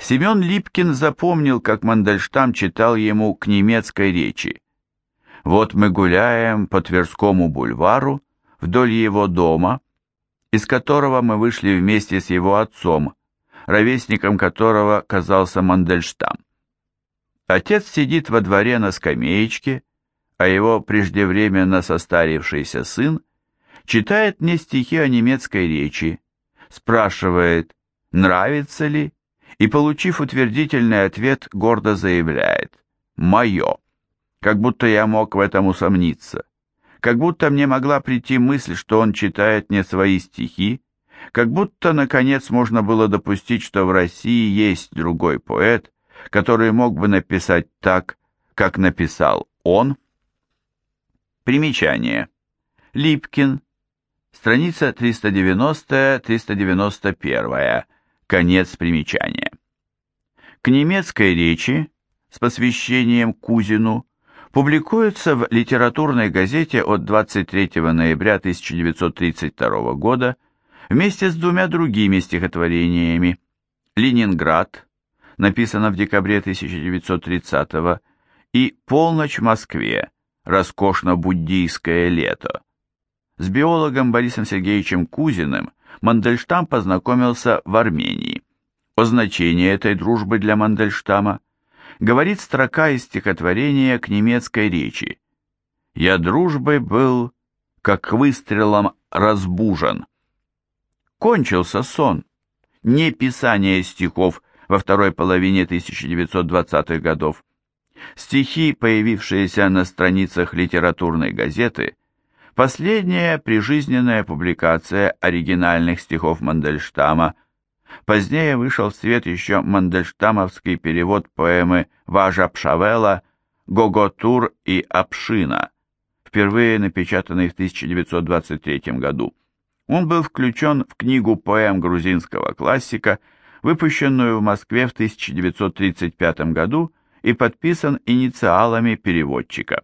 Семен Липкин запомнил, как Мандельштам читал ему к немецкой речи. Вот мы гуляем по Тверскому бульвару вдоль его дома, из которого мы вышли вместе с его отцом, ровесником которого казался Мандельштам. Отец сидит во дворе на скамеечке, а его преждевременно состарившийся сын читает мне стихи о немецкой речи, спрашивает, нравится ли, и, получив утвердительный ответ, гордо заявляет «Мое», как будто я мог в этом усомниться, как будто мне могла прийти мысль, что он читает не свои стихи, как будто, наконец, можно было допустить, что в России есть другой поэт, который мог бы написать так, как написал он. Примечание. Липкин. Страница 390-391. Конец примечания. К немецкой речи с посвящением Кузину публикуется в литературной газете от 23 ноября 1932 года вместе с двумя другими стихотворениями «Ленинград», написано в декабре 1930 и «Полночь в Москве», роскошно-буддийское лето. С биологом Борисом Сергеевичем Кузиным Мандельштам познакомился в Армении. О значении этой дружбы для Мандельштама говорит строка из стихотворения к немецкой речи. «Я дружбой был, как выстрелом разбужен». Кончился сон, не писание стихов во второй половине 1920-х годов. Стихи, появившиеся на страницах литературной газеты, Последняя прижизненная публикация оригинальных стихов Мандельштама. Позднее вышел в свет еще мандельштамовский перевод поэмы Важа Пшавела «Гоготур и Апшина», впервые напечатанный в 1923 году. Он был включен в книгу поэм грузинского классика, выпущенную в Москве в 1935 году и подписан инициалами переводчика.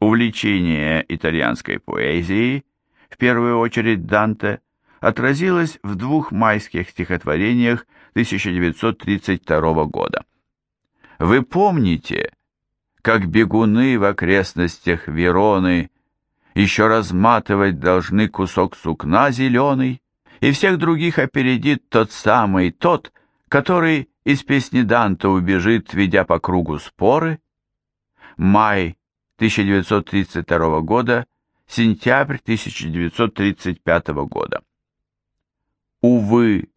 Увлечение итальянской поэзией, в первую очередь Данте, отразилось в двух майских стихотворениях 1932 года. Вы помните, как бегуны в окрестностях Вероны еще разматывать должны кусок сукна зеленый, и всех других опередит тот самый тот, который из песни Данте убежит, ведя по кругу споры? Май 1932 года, сентябрь 1935 года. Увы,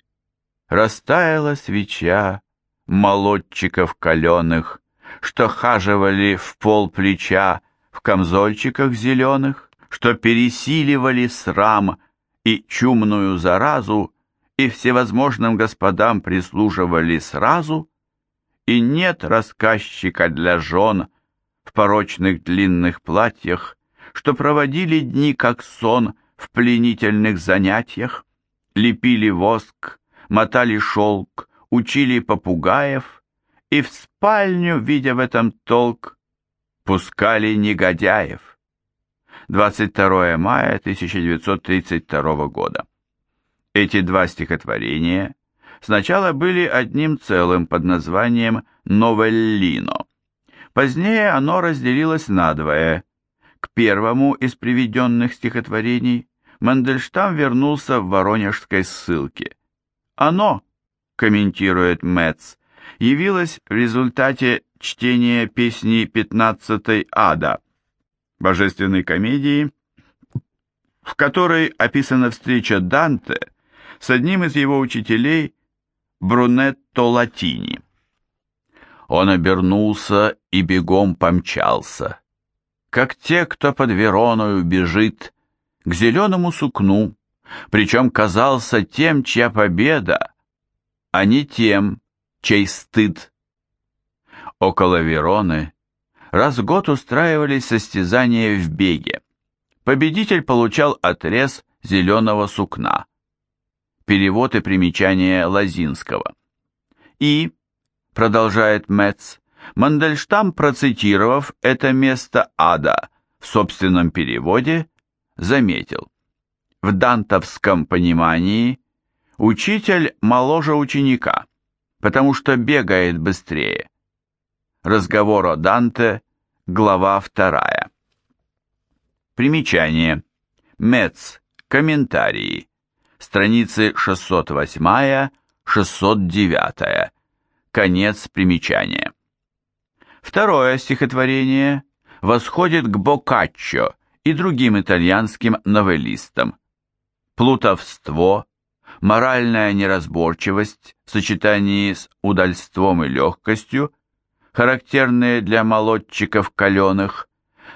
растаяла свеча молодчиков каленых, что хаживали в пол плеча в камзольчиках зеленых, что пересиливали срам и чумную заразу, и всевозможным господам прислуживали сразу, и нет рассказчика для жен, порочных длинных платьях, что проводили дни как сон в пленительных занятиях, лепили воск, мотали шелк, учили попугаев и в спальню, видя в этом толк, пускали негодяев. 22 мая 1932 года. Эти два стихотворения сначала были одним целым под названием «Новеллино», Позднее оно разделилось надвое. К первому из приведенных стихотворений Мандельштам вернулся в воронежской ссылке. Оно, комментирует Мэтц, явилось в результате чтения песни «Пятнадцатой ада» божественной комедии, в которой описана встреча Данте с одним из его учителей Брунетто Латини. Он обернулся и бегом помчался, как те, кто под Вероною бежит к зеленому сукну, причем казался тем, чья победа, а не тем, чей стыд. Около Вероны раз в год устраивались состязания в беге. Победитель получал отрез зеленого сукна. Перевод и примечание Лазинского. И продолжает Мэтц, Мандельштам, процитировав это место ада в собственном переводе, заметил. В дантовском понимании учитель моложе ученика, потому что бегает быстрее. Разговор о Данте, глава вторая. Примечание. Мец. Комментарии. Страницы 608-609. Конец примечания. Второе стихотворение восходит к Боккаччо и другим итальянским новеллистам. Плутовство, моральная неразборчивость в сочетании с удальством и легкостью, характерные для молодчиков каленых,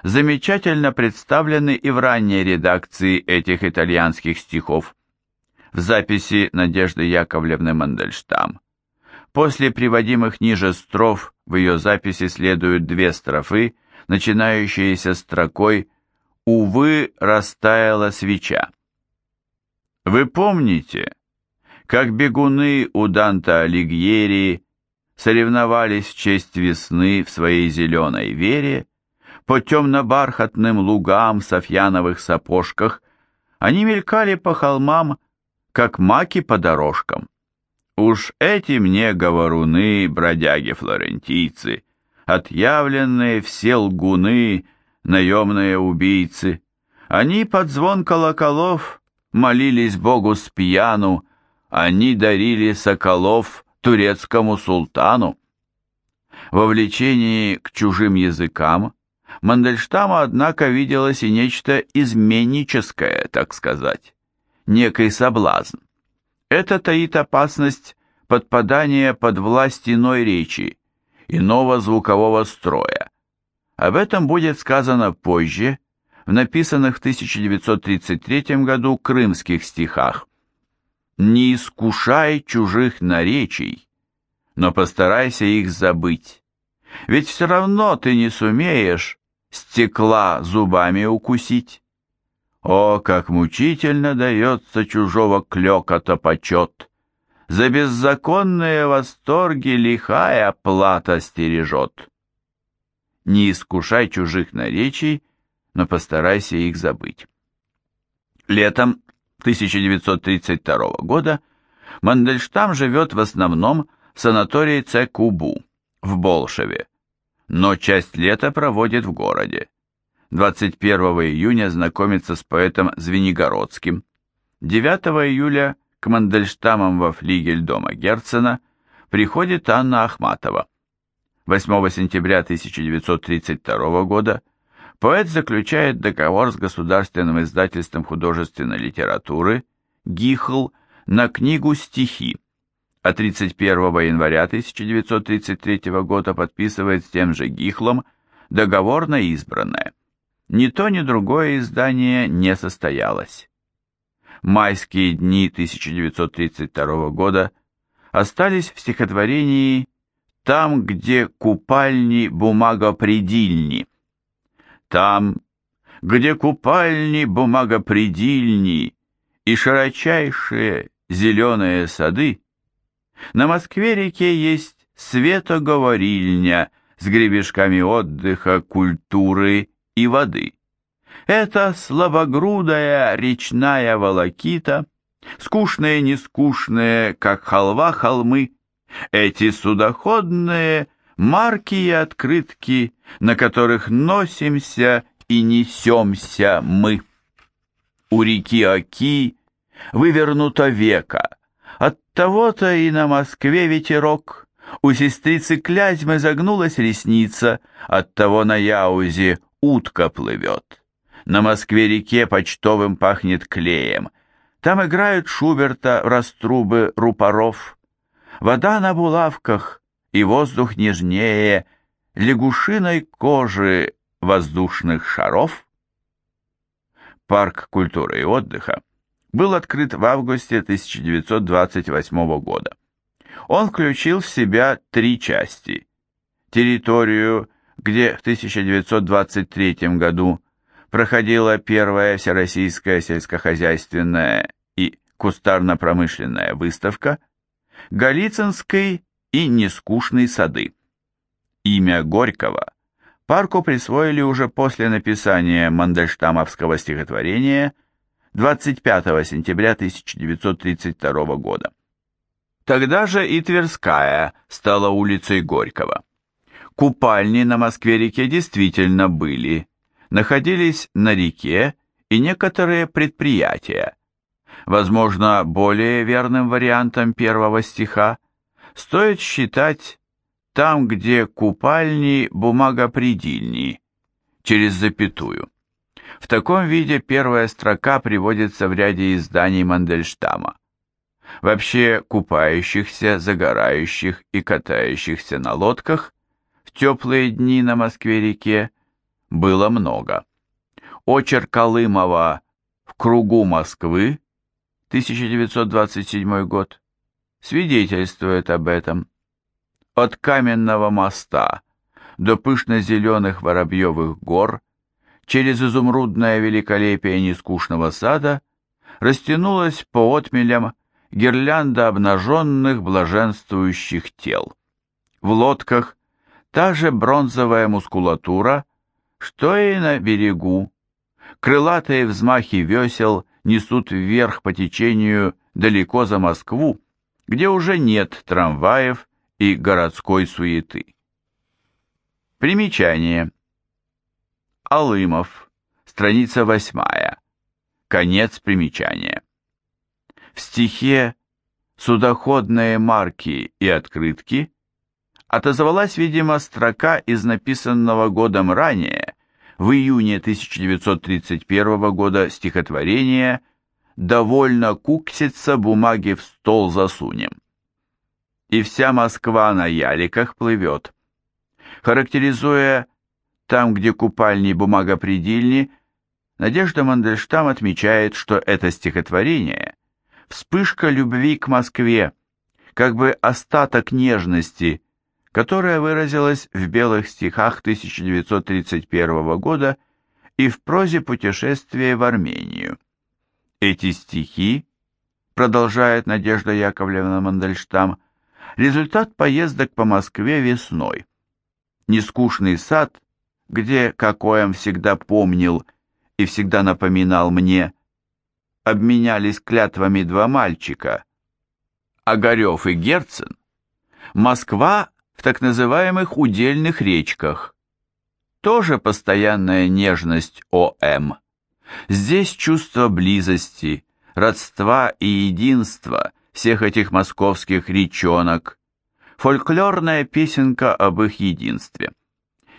замечательно представлены и в ранней редакции этих итальянских стихов. В записи Надежды Яковлевны Мандельштам. После приводимых ниже строф в ее записи следуют две строфы, начинающиеся строкой «Увы, растаяла свеча». Вы помните, как бегуны у Данта Алигьери соревновались в честь весны в своей зеленой вере, по темно-бархатным лугам в софьяновых сапожках, они мелькали по холмам, как маки по дорожкам. Уж эти мне говоруны, бродяги-флорентийцы, отъявленные все лгуны, наемные убийцы, они под звон колоколов молились Богу с пьяну, они дарили соколов турецкому султану. Во влечении к чужим языкам Мандельштама, однако, виделось и нечто изменническое, так сказать, некий соблазн. Это таит опасность подпадания под власть иной речи, иного звукового строя. Об этом будет сказано позже, в написанных в 1933 году крымских стихах. «Не искушай чужих наречий, но постарайся их забыть, ведь все равно ты не сумеешь стекла зубами укусить. О, как мучительно дается чужого клёкота почет! За беззаконные восторги лихая плата стережет. Не искушай чужих наречий, но постарайся их забыть. Летом 1932 года Мандельштам живет в основном в санатории Цекубу в Болшеве, но часть лета проводит в городе. 21 июня знакомится с поэтом Звенигородским. 9 июля к Мандельштамам во флигель дома Герцена приходит Анна Ахматова. 8 сентября 1932 года поэт заключает договор с государственным издательством художественной литературы «Гихл» на книгу «Стихи», а 31 января 1933 года подписывает с тем же Гихлом договор на избранное. Ни то, ни другое издание не состоялось. Майские дни 1932 года остались в стихотворении «Там, где купальни бумагопредильни», там, где купальни бумагопредильни и широчайшие зеленые сады, на Москве-реке есть светоговорильня с гребешками отдыха, культуры и воды. Это слабогрудая речная волокита, скучные нескучные, как халва холмы, эти судоходные марки и открытки, на которых носимся и несемся мы. У реки Оки вывернуто века, от того-то и на Москве ветерок, у сестрицы Клязьмы загнулась ресница, от того на Яузе утка плывет. На Москве-реке почтовым пахнет клеем, там играют Шуберта раструбы рупоров. Вода на булавках, и воздух нежнее лягушиной кожи воздушных шаров. Парк культуры и отдыха был открыт в августе 1928 года. Он включил в себя три части. Территорию, где в 1923 году проходила первая Всероссийская сельскохозяйственная и кустарно-промышленная выставка, Голицынской и нескучные сады. Имя Горького парку присвоили уже после написания мандельштамовского стихотворения 25 сентября 1932 года. Тогда же и Тверская стала улицей Горького. Купальни на Москве-реке действительно были, находились на реке и некоторые предприятия. Возможно, более верным вариантом первого стиха стоит считать «там, где купальни бумагопредильни» через запятую. В таком виде первая строка приводится в ряде изданий Мандельштама. Вообще купающихся, загорающих и катающихся на лодках теплые дни на Москве-реке было много. Очерк Колымова «В кругу Москвы» 1927 год свидетельствует об этом. От Каменного моста до пышно-зеленых Воробьевых гор через изумрудное великолепие нескучного сада растянулась по отмелям гирлянда обнаженных блаженствующих тел. В лодках та же бронзовая мускулатура, что и на берегу. Крылатые взмахи весел несут вверх по течению далеко за Москву, где уже нет трамваев и городской суеты. Примечание. Алымов, страница восьмая. Конец примечания. В стихе «Судоходные марки и открытки» отозвалась, видимо, строка из написанного годом ранее, в июне 1931 года стихотворения «Довольно кукситься, бумаги в стол засунем». И вся Москва на яликах плывет. Характеризуя там, где купальни бумагопредельни, Надежда Мандельштам отмечает, что это стихотворение вспышка любви к Москве, как бы остаток нежности, которая выразилась в белых стихах 1931 года и в прозе «Путешествие в Армению». Эти стихи, продолжает Надежда Яковлевна Мандельштам, результат поездок по Москве весной. Нескучный сад, где, как Оэм всегда помнил и всегда напоминал мне, обменялись клятвами два мальчика, Огарев и Герцен, Москва в так называемых удельных речках. Тоже постоянная нежность ОМ. Здесь чувство близости, родства и единства всех этих московских речонок, фольклорная песенка об их единстве.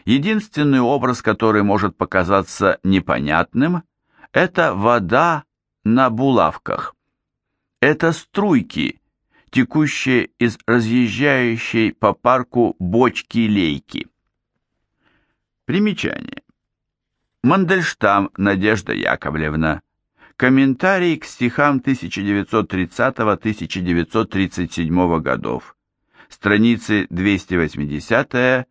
Единственный образ, который может показаться непонятным, это вода на булавках. Это струйки, текущие из разъезжающей по парку бочки-лейки. Примечание. Мандельштам Надежда Яковлевна. Комментарий к стихам 1930-1937 годов. Страницы 280-281.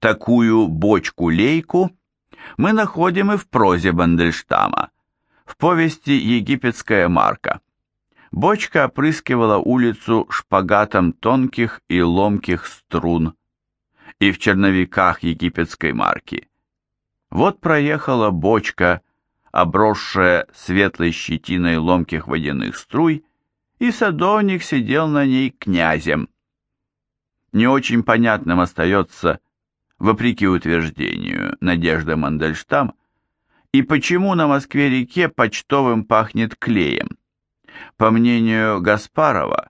Такую бочку-лейку мы находим и в прозе Бандельштама, в повести «Египетская марка». Бочка опрыскивала улицу шпагатом тонких и ломких струн, и в черновиках египетской марки. Вот проехала бочка, обросшая светлой щетиной ломких водяных струй, и садовник сидел на ней князем. Не очень понятным остается, вопреки утверждению Надежды Мандельштам, и почему на Москве-реке почтовым пахнет клеем. По мнению Гаспарова,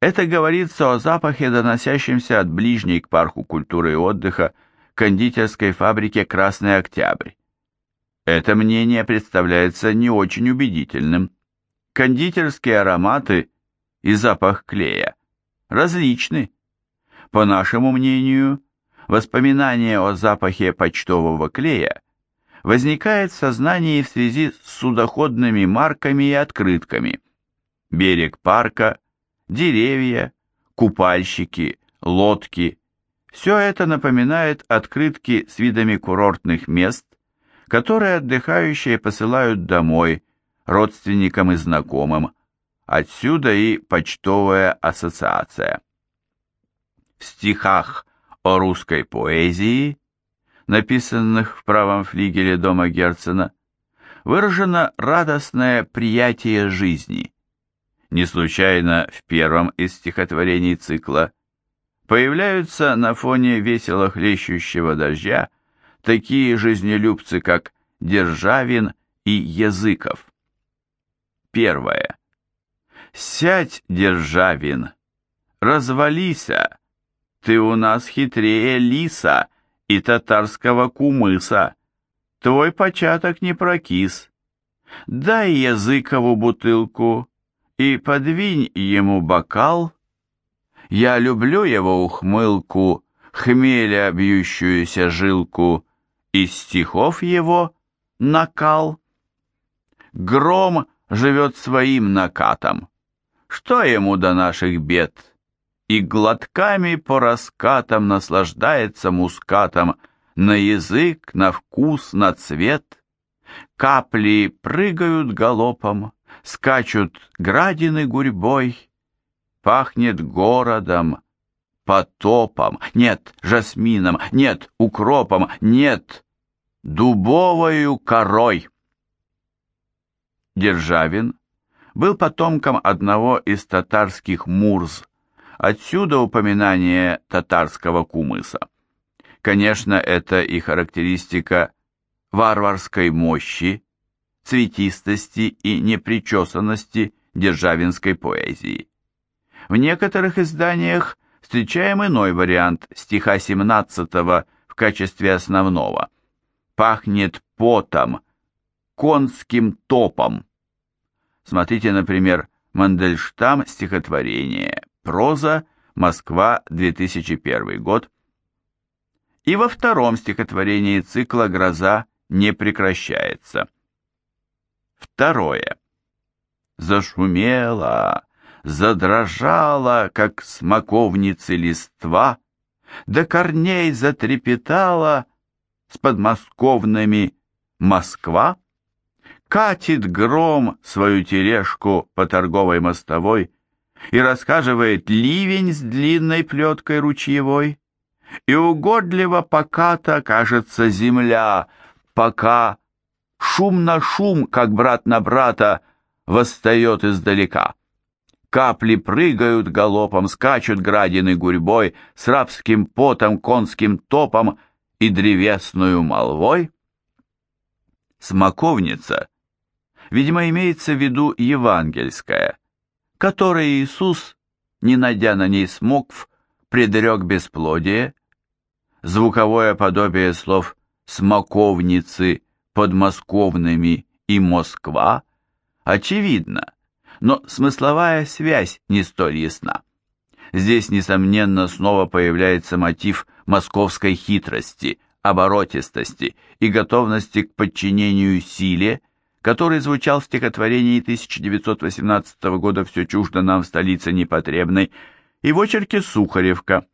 это говорится о запахе, доносящемся от ближней к парку культуры и отдыха кондитерской фабрике «Красный Октябрь». Это мнение представляется не очень убедительным. Кондитерские ароматы и запах клея различны. По нашему мнению, воспоминание о запахе почтового клея возникает в сознании в связи с судоходными марками и открытками. Берег парка, деревья, купальщики, лодки – все это напоминает открытки с видами курортных мест, которые отдыхающие посылают домой родственникам и знакомым, отсюда и почтовая ассоциация. В стихах о русской поэзии, написанных в правом флигеле дома Герцена, выражено радостное приятие жизни – не случайно в первом из стихотворений цикла, появляются на фоне весело хлещущего дождя такие жизнелюбцы, как Державин и Языков. Первое. «Сядь, Державин, развалися, ты у нас хитрее лиса и татарского кумыса, твой початок не прокис. Дай Языкову бутылку и подвинь ему бокал. Я люблю его ухмылку, хмеля бьющуюся жилку, из стихов его накал. Гром живет своим накатом. Что ему до наших бед? И глотками по раскатам наслаждается мускатом на язык, на вкус, на цвет. Капли прыгают галопом, скачут градины гурьбой. Пахнет городом, потопом, нет, жасмином, нет, укропом, нет, дубовою корой. Державин был потомком одного из татарских мурз, отсюда упоминание татарского кумыса. Конечно, это и характеристика варварской мощи, цветистости и непричесанности державинской поэзии. В некоторых изданиях встречаем иной вариант стиха 17 в качестве основного. «Пахнет потом, конским топом». Смотрите, например, Мандельштам стихотворение «Проза. Москва. 2001 год». И во втором стихотворении цикла «Гроза не прекращается». Второе. Зашумела, задрожала, как смоковницы листва, до корней затрепетала с подмосковными Москва. Катит гром свою тележку по торговой мостовой и рассказывает ливень с длинной плеткой ручьевой. И угодливо поката кажется земля, пока шум на шум, как брат на брата, восстает издалека. Капли прыгают галопом, скачут градины гурьбой, с рабским потом, конским топом и древесную молвой. Смоковница, видимо, имеется в виду евангельская, которой Иисус, не найдя на ней смокв, предрек бесплодие, звуковое подобие слов «смоковницы», «подмосковными» и «Москва» очевидно, но смысловая связь не столь ясна. Здесь, несомненно, снова появляется мотив московской хитрости, оборотистости и готовности к подчинению силе, который звучал в стихотворении 1918 года «Все чуждо нам в столице непотребной» и в очерке Сухаревка.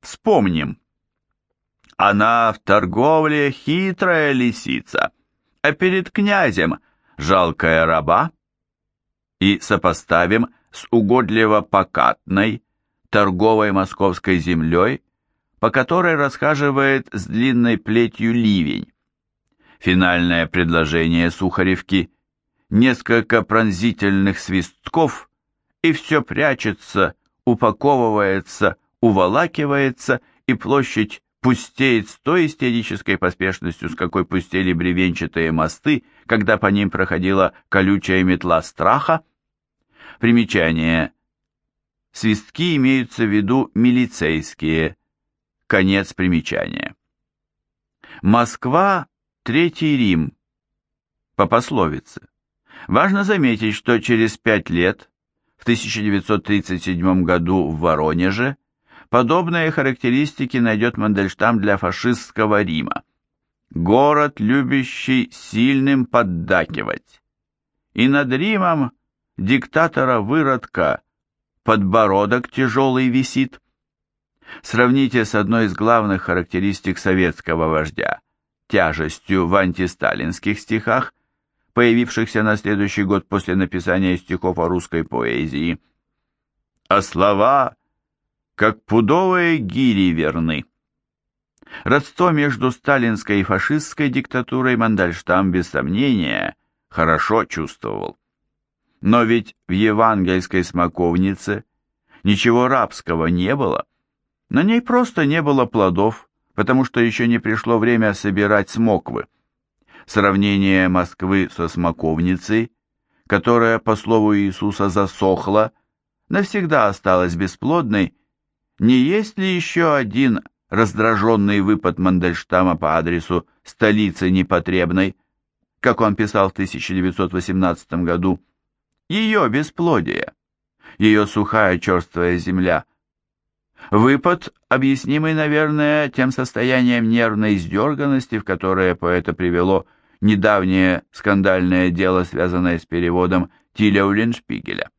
Вспомним. Она в торговле хитрая лисица, а перед князем жалкая раба и сопоставим с угодливо-покатной торговой московской землей, по которой расхаживает с длинной плетью ливень. Финальное предложение Сухаревки – несколько пронзительных свистков, и все прячется, упаковывается, уволакивается, и площадь пустеет с той истерической поспешностью, с какой пустели бревенчатые мосты, когда по ним проходила колючая метла страха. Примечание. Свистки имеются в виду милицейские. Конец примечания. Москва – Третий Рим. По пословице. Важно заметить, что через пять лет, в 1937 году в Воронеже, Подобные характеристики найдет Мандельштам для фашистского Рима. Город, любящий сильным поддакивать. И над Римом диктатора-выродка подбородок тяжелый висит. Сравните с одной из главных характеристик советского вождя – тяжестью в антисталинских стихах, появившихся на следующий год после написания стихов о русской поэзии. А слова как пудовые гири верны. Родство между сталинской и фашистской диктатурой Мандельштам без сомнения хорошо чувствовал. Но ведь в евангельской смоковнице ничего рабского не было. На ней просто не было плодов, потому что еще не пришло время собирать смоквы. Сравнение Москвы со смоковницей, которая, по слову Иисуса, засохла, навсегда осталась бесплодной, не есть ли еще один раздраженный выпад Мандельштама по адресу столицы непотребной, как он писал в 1918 году, ее бесплодие, ее сухая черствая земля. Выпад, объяснимый, наверное, тем состоянием нервной издерганности, в которое поэта привело недавнее скандальное дело, связанное с переводом Тиля Уллиншпигеля.